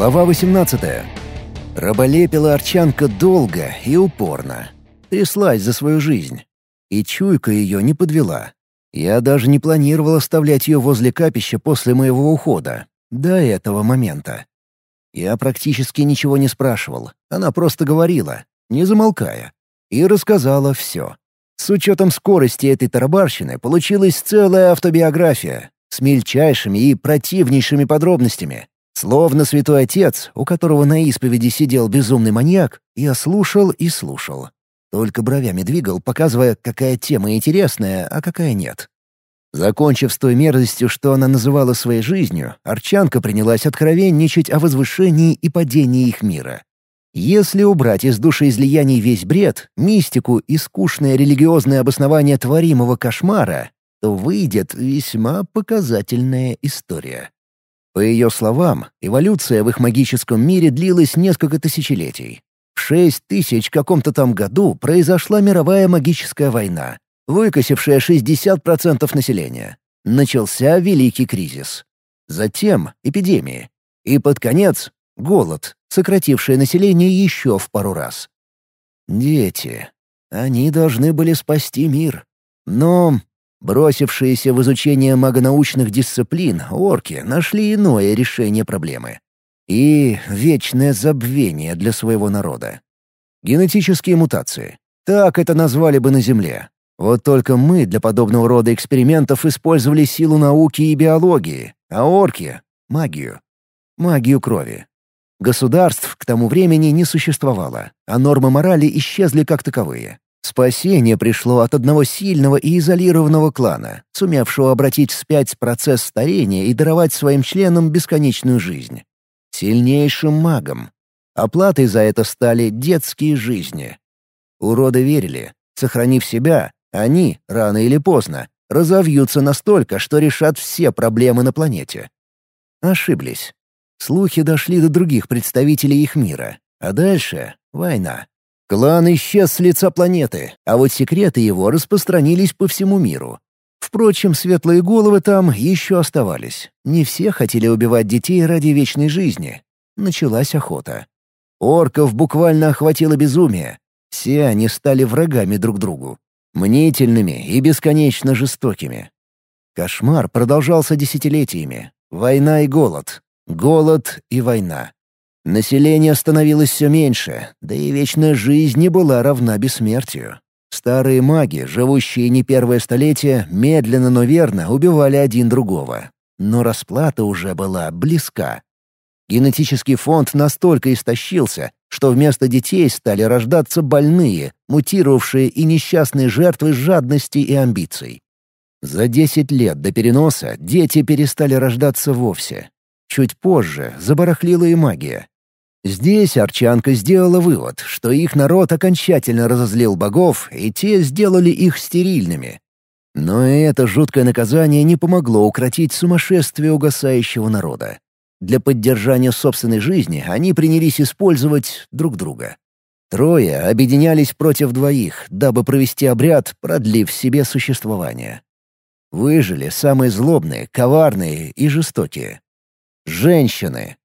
Глава 18. Раболепила Арчанка долго и упорно. Тряслась за свою жизнь. И чуйка ее не подвела. Я даже не планировал оставлять ее возле капища после моего ухода. До этого момента. Я практически ничего не спрашивал. Она просто говорила, не замолкая. И рассказала все. С учетом скорости этой тарабарщины получилась целая автобиография с мельчайшими и противнейшими подробностями. Словно святой отец, у которого на исповеди сидел безумный маньяк, я слушал и слушал. Только бровями двигал, показывая, какая тема интересная, а какая нет. Закончив с той мерзостью, что она называла своей жизнью, Арчанка принялась откровенничать о возвышении и падении их мира. Если убрать из души излияний весь бред, мистику и скучное религиозное обоснование творимого кошмара, то выйдет весьма показательная история. По ее словам, эволюция в их магическом мире длилась несколько тысячелетий. В шесть тысяч каком-то там году произошла мировая магическая война, выкосившая 60% населения. Начался Великий кризис. Затем эпидемии. И под конец — голод, сокративший население еще в пару раз. Дети. Они должны были спасти мир. Но Бросившиеся в изучение магонаучных дисциплин, орки нашли иное решение проблемы. И вечное забвение для своего народа. Генетические мутации. Так это назвали бы на Земле. Вот только мы для подобного рода экспериментов использовали силу науки и биологии, а орки — магию. Магию крови. Государств к тому времени не существовало, а нормы морали исчезли как таковые. Спасение пришло от одного сильного и изолированного клана, сумевшего обратить вспять процесс старения и даровать своим членам бесконечную жизнь. Сильнейшим магом. Оплатой за это стали детские жизни. Уроды верили, сохранив себя, они, рано или поздно, разовьются настолько, что решат все проблемы на планете. Ошиблись. Слухи дошли до других представителей их мира, а дальше — война. Клан исчез с лица планеты, а вот секреты его распространились по всему миру. Впрочем, светлые головы там еще оставались. Не все хотели убивать детей ради вечной жизни. Началась охота. Орков буквально охватило безумие. Все они стали врагами друг другу. Мнительными и бесконечно жестокими. Кошмар продолжался десятилетиями. Война и голод. Голод и война. Население становилось все меньше, да и вечная жизнь не была равна бессмертию. Старые маги, живущие не первое столетие, медленно, но верно убивали один другого. Но расплата уже была близка. Генетический фонд настолько истощился, что вместо детей стали рождаться больные, мутировавшие и несчастные жертвы жадности и амбиций. За 10 лет до переноса дети перестали рождаться вовсе. Чуть позже забарахлила и магия. Здесь Арчанка сделала вывод, что их народ окончательно разозлил богов, и те сделали их стерильными. Но это жуткое наказание не помогло укротить сумасшествие угасающего народа. Для поддержания собственной жизни они принялись использовать друг друга. Трое объединялись против двоих, дабы провести обряд, продлив себе существование. Выжили самые злобные, коварные и жестокие. Женщины,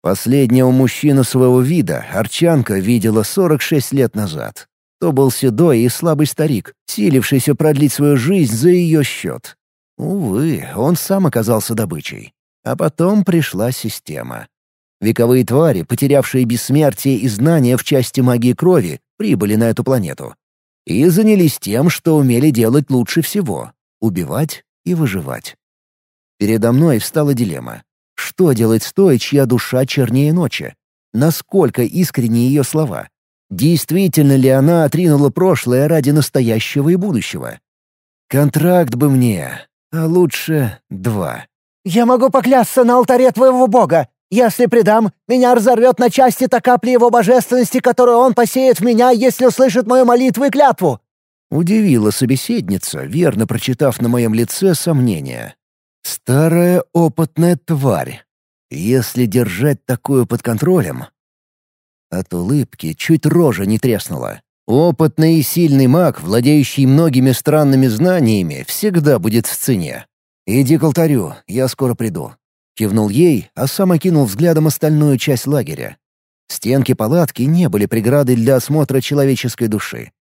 Последнего мужчину своего вида Арчанка видела 46 лет назад. То был седой и слабый старик, силившийся продлить свою жизнь за ее счет. Увы, он сам оказался добычей. А потом пришла система. Вековые твари, потерявшие бессмертие и знания в части магии крови, прибыли на эту планету. И занялись тем, что умели делать лучше всего — убивать и выживать. Передо мной встала дилемма. Что делать с той, чья душа чернее ночи? Насколько искренни ее слова? Действительно ли она отринула прошлое ради настоящего и будущего? Контракт бы мне, а лучше два. «Я могу поклясться на алтаре твоего бога! Если предам, меня разорвет на части та капля его божественности, которую он посеет в меня, если услышит мою молитву и клятву!» Удивила собеседница, верно прочитав на моем лице сомнения. Старая опытная тварь. Если держать такую под контролем... От улыбки чуть рожа не треснула. Опытный и сильный маг, владеющий многими странными знаниями, всегда будет в цене. «Иди к алтарю, я скоро приду». Кивнул ей, а сам окинул взглядом остальную часть лагеря. Стенки палатки не были преградой для осмотра человеческой души.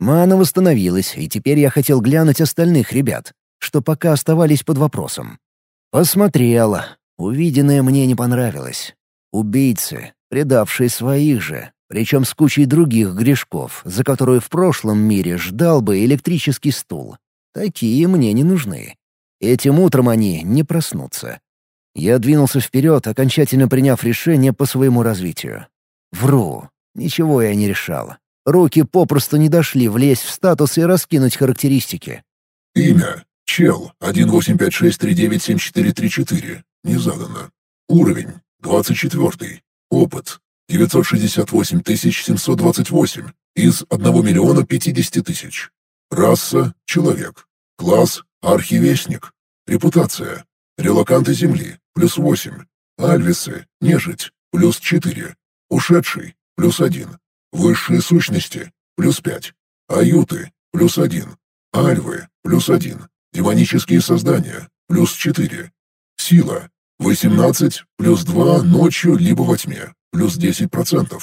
Мана восстановилась, и теперь я хотел глянуть остальных ребят, что пока оставались под вопросом. Посмотрел. Увиденное мне не понравилось. Убийцы, предавшие своих же, причем с кучей других грешков, за которые в прошлом мире ждал бы электрический стул. Такие мне не нужны. Этим утром они не проснутся. Я двинулся вперед, окончательно приняв решение по своему развитию. Вру. Ничего я не решал. Руки попросту не дошли влезть в статус и раскинуть характеристики. Имя. Чел. 18563974434. Не задано. Уровень. 24. Опыт. 968 728 из 1 миллиона 50 тысяч. Раса – человек. Класс – архивестник. Репутация – релаканты Земли, плюс 8. Альвисы – нежить, плюс 4. Ушедший – плюс 1. Высшие сущности – плюс 5. Аюты – плюс 1. Альвы – плюс 1. Демонические создания – плюс 4. Сила – 18 плюс 2 ночью либо во тьме, плюс 10%.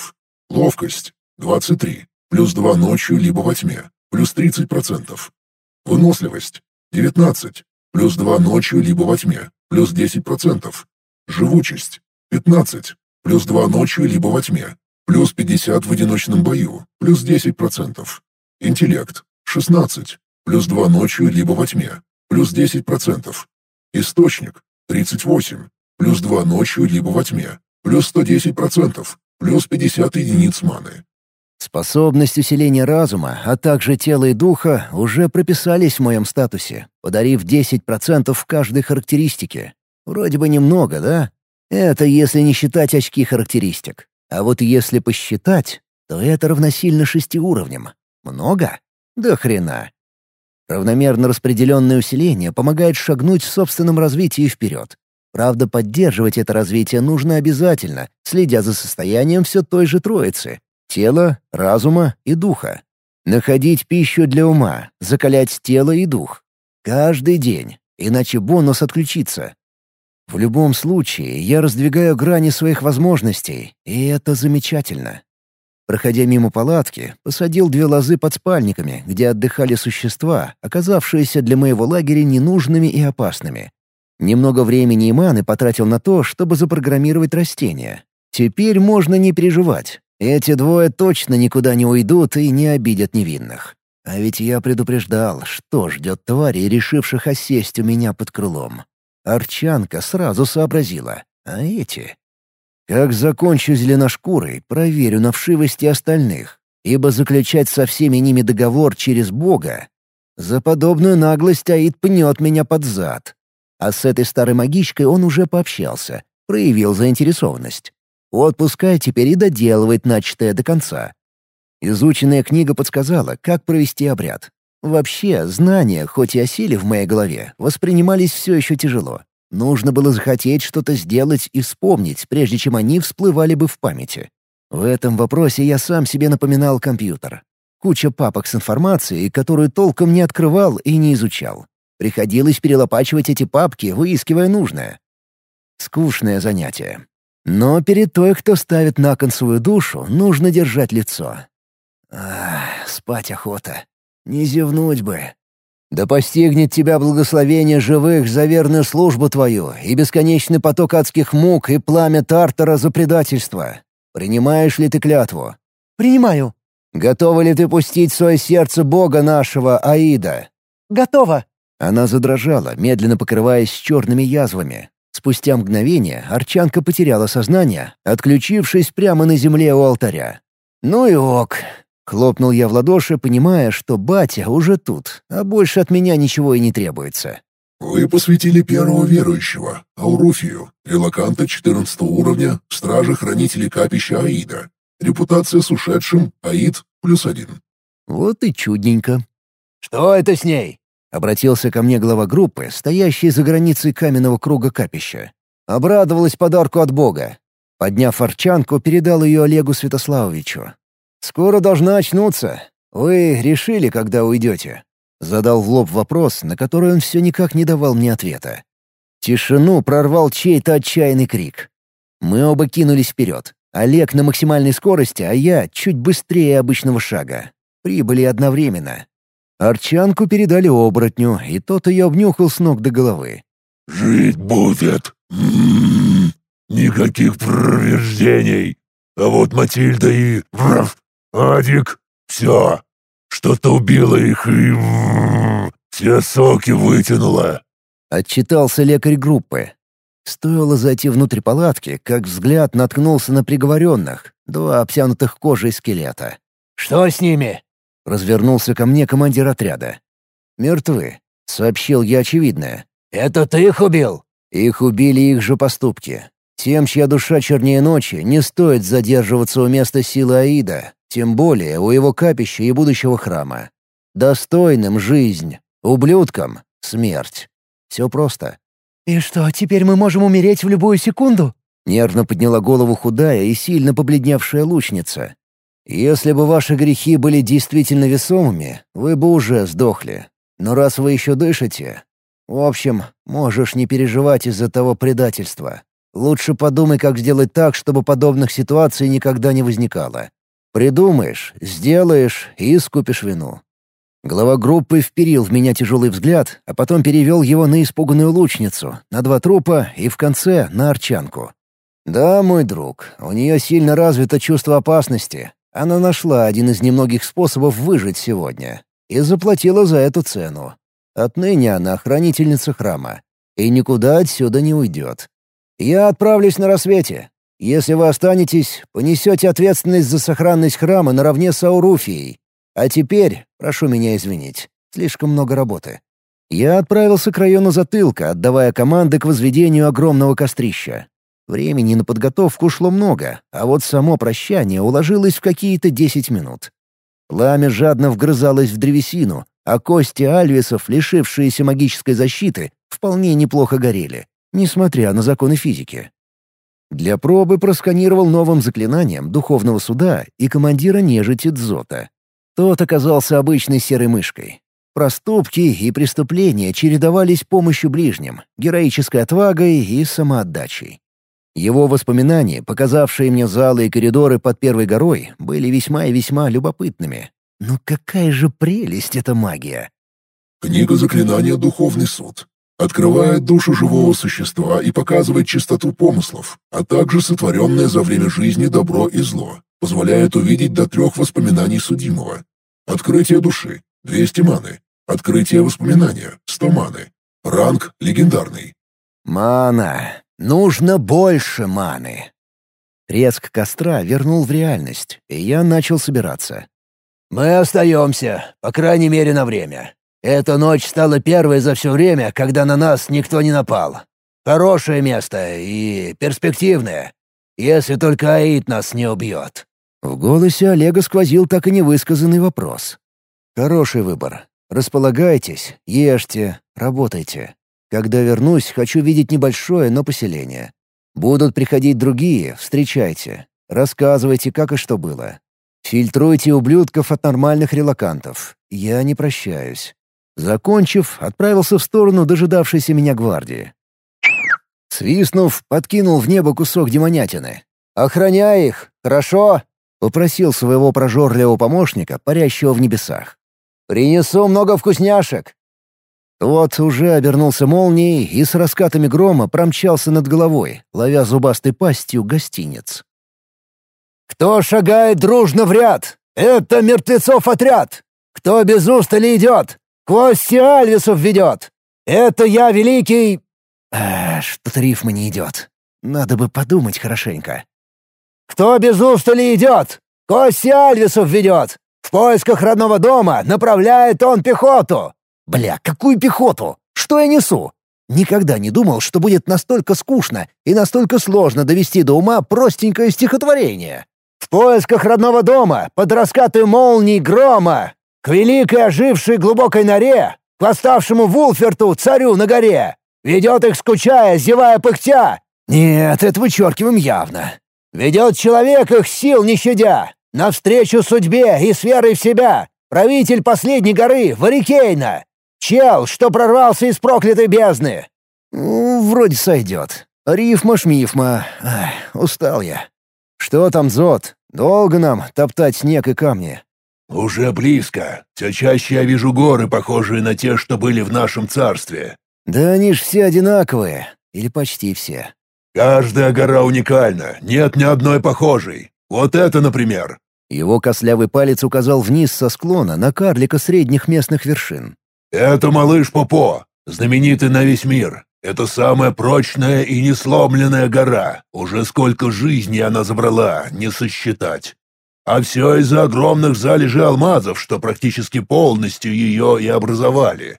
Ловкость – 23 плюс 2 ночью либо во тьме, плюс 30%. Выносливость – 19 плюс 2 ночью либо во тьме, плюс 10%. Живучесть – 15 плюс 2 ночью либо во тьме, плюс 50 в одиночном бою, плюс 10%. Интеллект – 16 плюс 2 ночью либо во тьме, плюс 10%. Источник – 38 плюс 2 ночью либо во тьме, плюс 110%, плюс 50 единиц маны. Способность усиления разума, а также тела и духа уже прописались в моем статусе, подарив 10% в каждой характеристике. Вроде бы немного, да? Это если не считать очки характеристик. А вот если посчитать, то это равносильно шести уровням. Много? Да хрена. Равномерно распределенное усиление помогает шагнуть в собственном развитии вперед. Правда, поддерживать это развитие нужно обязательно, следя за состоянием все той же троицы — тела, разума и духа. Находить пищу для ума, закалять тело и дух. Каждый день, иначе бонус отключится. В любом случае, я раздвигаю грани своих возможностей, и это замечательно. Проходя мимо палатки, посадил две лозы под спальниками, где отдыхали существа, оказавшиеся для моего лагеря ненужными и опасными. Немного времени и маны потратил на то, чтобы запрограммировать растения. Теперь можно не переживать. Эти двое точно никуда не уйдут и не обидят невинных. А ведь я предупреждал, что ждет тварей, решивших осесть у меня под крылом. Арчанка сразу сообразила. А эти? Как закончу зеленошкурой, проверю на вшивости остальных, ибо заключать со всеми ними договор через Бога. За подобную наглость Аид пнет меня под зад. А с этой старой магичкой он уже пообщался, проявил заинтересованность. Отпускай теперь и доделывает начатое до конца. Изученная книга подсказала, как провести обряд. Вообще, знания, хоть и осели в моей голове, воспринимались все еще тяжело. Нужно было захотеть что-то сделать и вспомнить, прежде чем они всплывали бы в памяти. В этом вопросе я сам себе напоминал компьютер. Куча папок с информацией, которую толком не открывал и не изучал. Приходилось перелопачивать эти папки, выискивая нужное. Скучное занятие. Но перед той, кто ставит на кон свою душу, нужно держать лицо. Ах, спать охота. Не зевнуть бы. Да постигнет тебя благословение живых за верную службу твою и бесконечный поток адских мук и пламя Тартара за предательство. Принимаешь ли ты клятву? «Принимаю». Готова ли ты пустить в свое сердце Бога нашего, Аида? «Готово». Она задрожала, медленно покрываясь черными язвами. Спустя мгновение Арчанка потеряла сознание, отключившись прямо на земле у алтаря. «Ну и ок!» — хлопнул я в ладоши, понимая, что батя уже тут, а больше от меня ничего и не требуется. Вы посвятили первого верующего, Ауруфию, релаканта 14 уровня, стража-хранителей капища Аида. Репутация с ушедшим, Аид плюс один. Вот и чудненько. «Что это с ней?» — обратился ко мне глава группы, стоящий за границей каменного круга капища. Обрадовалась подарку от Бога. Подняв арчанку, передал ее Олегу Святославовичу. «Скоро должна очнуться. Вы решили, когда уйдете?» Задал в лоб вопрос, на который он все никак не давал мне ответа. Тишину прорвал чей-то отчаянный крик. Мы оба кинулись вперед. Олег на максимальной скорости, а я чуть быстрее обычного шага. Прибыли одновременно. Арчанку передали оборотню, и тот ее обнюхал с ног до головы. «Жить будет! М-м-м. Никаких повреждений! А вот Матильда и... Адик... Все! Что-то убило их и... Все соки вытянуло!» Отчитался лекарь группы. Стоило зайти внутрь палатки, как взгляд наткнулся на приговоренных, два обтянутых кожей скелета. «Что с ними?» — развернулся ко мне командир отряда. «Мертвы», — сообщил я очевидное. «Это ты их убил?» «Их убили их же поступки. Тем, чья душа чернее ночи, не стоит задерживаться у места силы Аида, тем более у его капища и будущего храма. Достойным — жизнь, ублюдкам — смерть. Все просто. «И что, теперь мы можем умереть в любую секунду?» Нервно подняла голову худая и сильно побледневшая лучница. «Если бы ваши грехи были действительно весомыми, вы бы уже сдохли. Но раз вы еще дышите... В общем, можешь не переживать из-за того предательства. Лучше подумай, как сделать так, чтобы подобных ситуаций никогда не возникало. Придумаешь, сделаешь и искупишь вину. Глава группы вперил в меня тяжелый взгляд, а потом перевел его на испуганную лучницу, на два трупа и в конце на арчанку. «Да, мой друг, у нее сильно развито чувство опасности. Она нашла один из немногих способов выжить сегодня и заплатила за эту цену. Отныне она хранительница храма и никуда отсюда не уйдет. Я отправлюсь на рассвете. Если вы останетесь, понесете ответственность за сохранность храма наравне с Ауруфией, а теперь, прошу меня извинить, слишком много работы. Я отправился к району затылка, отдавая команды к возведению огромного кострища. Времени на подготовку ушло много, а вот само прощание уложилось в какие-то десять минут. Пламя жадно вгрызалось в древесину, а кости альвисов, лишившиеся магической защиты, вполне неплохо горели, несмотря на законы физики. Для пробы просканировал новым заклинанием духовного суда и командира нежити Дзота. Тот оказался обычной серой мышкой. Проступки и преступления чередовались помощью ближним, героической отвагой и самоотдачей. Его воспоминания, показавшие мне залы и коридоры под Первой горой, были весьма и весьма любопытными. Но какая же прелесть эта магия! Книга заклинания «Духовный суд». Открывает душу живого существа и показывает чистоту помыслов, а также сотворенное за время жизни добро и зло. Позволяет увидеть до трех воспоминаний судимого. Открытие души — 200 маны. Открытие воспоминания — 100 маны. Ранг легендарный. Мана. Нужно больше маны. Резк костра вернул в реальность, и я начал собираться. «Мы остаемся, по крайней мере, на время. Эта ночь стала первой за все время, когда на нас никто не напал. Хорошее место и перспективное, если только Аид нас не убьет». В голосе Олега сквозил так и невысказанный вопрос. «Хороший выбор. Располагайтесь, ешьте, работайте. Когда вернусь, хочу видеть небольшое, но поселение. Будут приходить другие, встречайте. Рассказывайте, как и что было. Фильтруйте ублюдков от нормальных релакантов. Я не прощаюсь». Закончив, отправился в сторону дожидавшейся меня гвардии. Свистнув, подкинул в небо кусок демонятины. «Охраняй их, хорошо?» — попросил своего прожорливого помощника, парящего в небесах. «Принесу много вкусняшек!» Тот уже обернулся молнией и с раскатами грома промчался над головой, ловя зубастой пастью гостиниц. «Кто шагает дружно в ряд? Это мертвецов отряд! Кто без устали идет? Кости Альвисов ведет! Это я, великий...» а, «Что-то рифма не идет. Надо бы подумать хорошенько». «Кто без устали идет? Кости Альвисов ведет! В поисках родного дома направляет он пехоту!» «Бля, какую пехоту? Что я несу?» Никогда не думал, что будет настолько скучно и настолько сложно довести до ума простенькое стихотворение. «В поисках родного дома, под раскаты молний грома, к великой ожившей глубокой норе, к восставшему Вулферту, царю на горе, ведет их скучая, зевая пыхтя». «Нет, это вычеркиваем явно. Ведет человек их сил не щадя, навстречу судьбе и с верой в себя, правитель последней горы, Варикейна, чел, что прорвался из проклятой бездны. Ну, вроде сойдет. Рифма-шмифма. Устал я. Что там, Зод? Долго нам топтать снег и камни? «Уже близко. Все чаще я вижу горы, похожие на те, что были в нашем царстве». «Да они ж все одинаковые. Или почти все». «Каждая гора уникальна. Нет ни одной похожей. Вот это, например». Его кослявый палец указал вниз со склона на карлика средних местных вершин. «Это малыш Попо, знаменитый на весь мир. Это самая прочная и несломленная гора. Уже сколько жизней она забрала, не сосчитать. А все из-за огромных залежей алмазов, что практически полностью ее и образовали.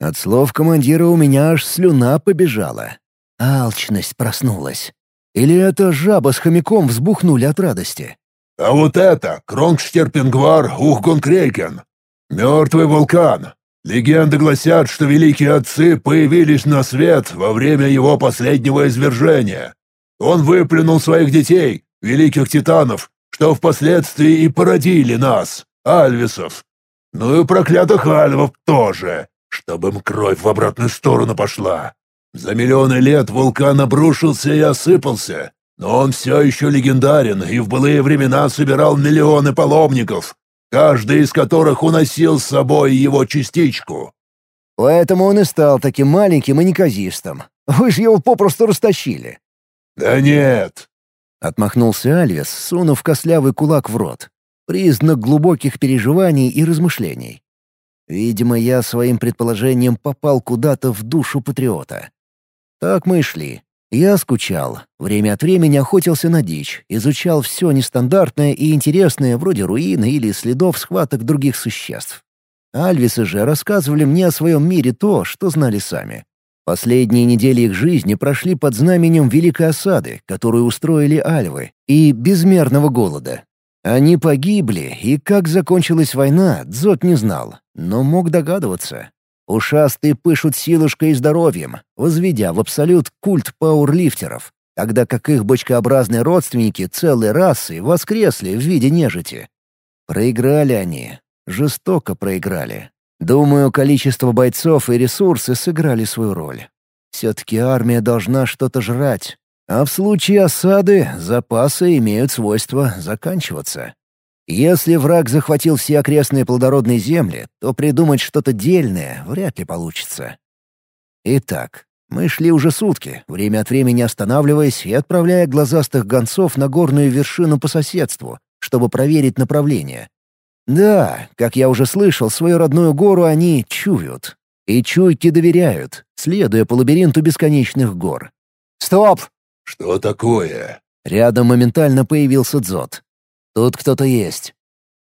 От слов командира у меня аж слюна побежала. Алчность проснулась. Или это жаба с хомяком взбухнули от радости? А вот это — Кронгштерпингвар Ухгонкрейкен. Мертвый вулкан. Легенды гласят, что великие отцы появились на свет во время его последнего извержения. Он выплюнул своих детей, великих титанов, что впоследствии и породили нас, альвисов. Ну и проклятых альвов тоже, чтобы им кровь в обратную сторону пошла. За миллионы лет вулкан обрушился и осыпался, но он все еще легендарен и в былые времена собирал миллионы паломников, каждый из которых уносил с собой его частичку. Поэтому он и стал таким маленьким и неказистым. Вы же его попросту растащили. Да нет, Отмахнулся Альвес, сунув кослявый кулак в рот. Признак глубоких переживаний и размышлений. Видимо, я своим предположением попал куда-то в душу патриота. Так мы и шли. Я скучал, время от времени охотился на дичь, изучал все нестандартное и интересное, вроде руины или следов схваток других существ. Альвисы же рассказывали мне о своем мире то, что знали сами. Последние недели их жизни прошли под знаменем Великой осады, которую устроили альвы, и безмерного голода. Они погибли, и как закончилась война, Дзот не знал, но мог догадываться. Ушастые пышут силушкой и здоровьем, возведя в абсолют культ пауэрлифтеров, тогда как их бочкообразные родственники целой расы воскресли в виде нежити. Проиграли они, жестоко проиграли. Думаю, количество бойцов и ресурсы сыграли свою роль. Все-таки армия должна что-то жрать, а в случае осады запасы имеют свойство заканчиваться. Если враг захватил все окрестные плодородные земли, то придумать что-то дельное вряд ли получится. Итак, мы шли уже сутки, время от времени останавливаясь и отправляя глазастых гонцов на горную вершину по соседству, чтобы проверить направление, да, как я уже слышал, свою родную гору они чуют. И чуйки доверяют, следуя по лабиринту бесконечных гор. «Стоп!» «Что такое?» Рядом моментально появился Дзот. «Тут кто-то есть».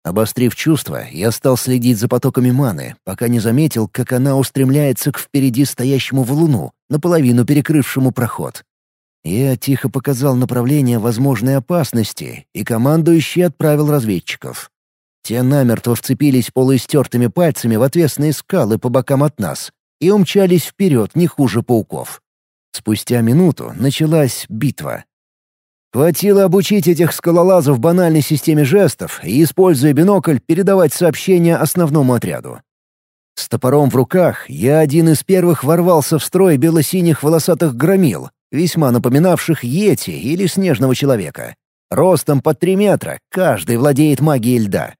Обострив чувства, я стал следить за потоками маны, пока не заметил, как она устремляется к впереди стоящему валуну, наполовину перекрывшему проход. Я тихо показал направление возможной опасности, и командующий отправил разведчиков. Те намертво вцепились полуистертыми пальцами в отвесные скалы по бокам от нас и умчались вперед не хуже пауков. Спустя минуту началась битва. Хватило обучить этих скалолазов банальной системе жестов и, используя бинокль, передавать сообщения основному отряду. С топором в руках я один из первых ворвался в строй бело-синих волосатых громил, весьма напоминавших йети или снежного человека. Ростом под три метра, каждый владеет магией льда.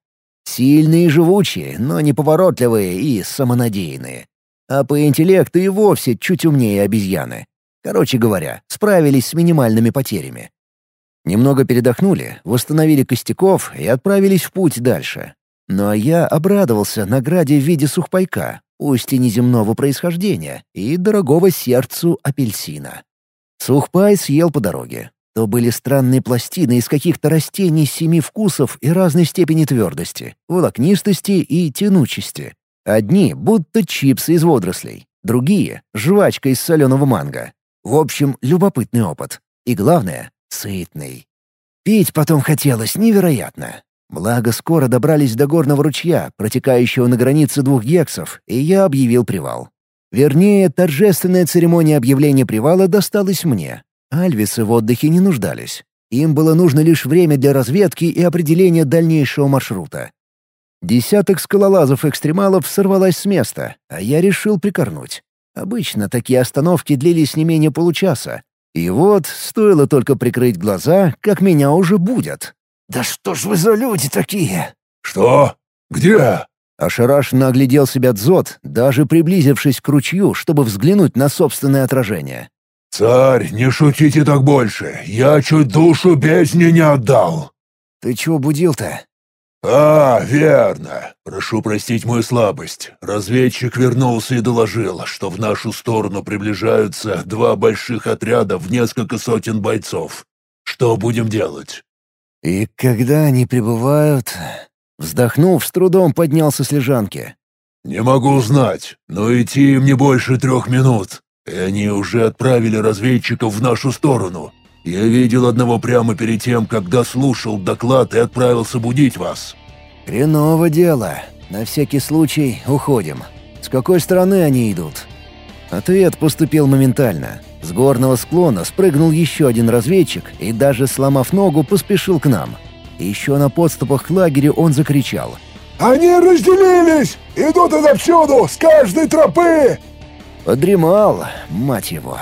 Сильные и живучие, но неповоротливые и самонадеянные. А по интеллекту и вовсе чуть умнее обезьяны. Короче говоря, справились с минимальными потерями. Немного передохнули, восстановили костяков и отправились в путь дальше. Ну а я обрадовался награде в виде сухпайка, пусть и неземного происхождения, и дорогого сердцу апельсина. Сухпай съел по дороге, то были странные пластины из каких-то растений семи вкусов и разной степени твердости, волокнистости и тянучести. Одни — будто чипсы из водорослей, другие — жвачка из соленого манго. В общем, любопытный опыт. И главное — сытный. Пить потом хотелось невероятно. Благо, скоро добрались до горного ручья, протекающего на границе двух гексов, и я объявил привал. Вернее, торжественная церемония объявления привала досталась мне, Альвисы в отдыхе не нуждались. Им было нужно лишь время для разведки и определения дальнейшего маршрута. Десяток скалолазов-экстремалов сорвалась с места, а я решил прикорнуть. Обычно такие остановки длились не менее получаса. И вот, стоило только прикрыть глаза, как меня уже будет. «Да что ж вы за люди такие?» «Что? Где?» Ошарашенно оглядел себя Дзот, даже приблизившись к ручью, чтобы взглянуть на собственное отражение. «Царь, не шутите так больше. Я чуть душу бездне не отдал». «Ты чего будил-то?» «А, верно. Прошу простить мою слабость. Разведчик вернулся и доложил, что в нашу сторону приближаются два больших отряда в несколько сотен бойцов. Что будем делать?» «И когда они прибывают...» Вздохнув, с трудом поднялся с лежанки. «Не могу знать, но идти им не больше трех минут. И они уже отправили разведчиков в нашу сторону. Я видел одного прямо перед тем, когда слушал доклад и отправился будить вас». «Хреново дело. На всякий случай уходим. С какой стороны они идут?» Ответ поступил моментально. С горного склона спрыгнул еще один разведчик и, даже сломав ногу, поспешил к нам. Еще на подступах к лагерю он закричал. «Они разделились! Идут отовсюду, с каждой тропы!» Подремал, мать его.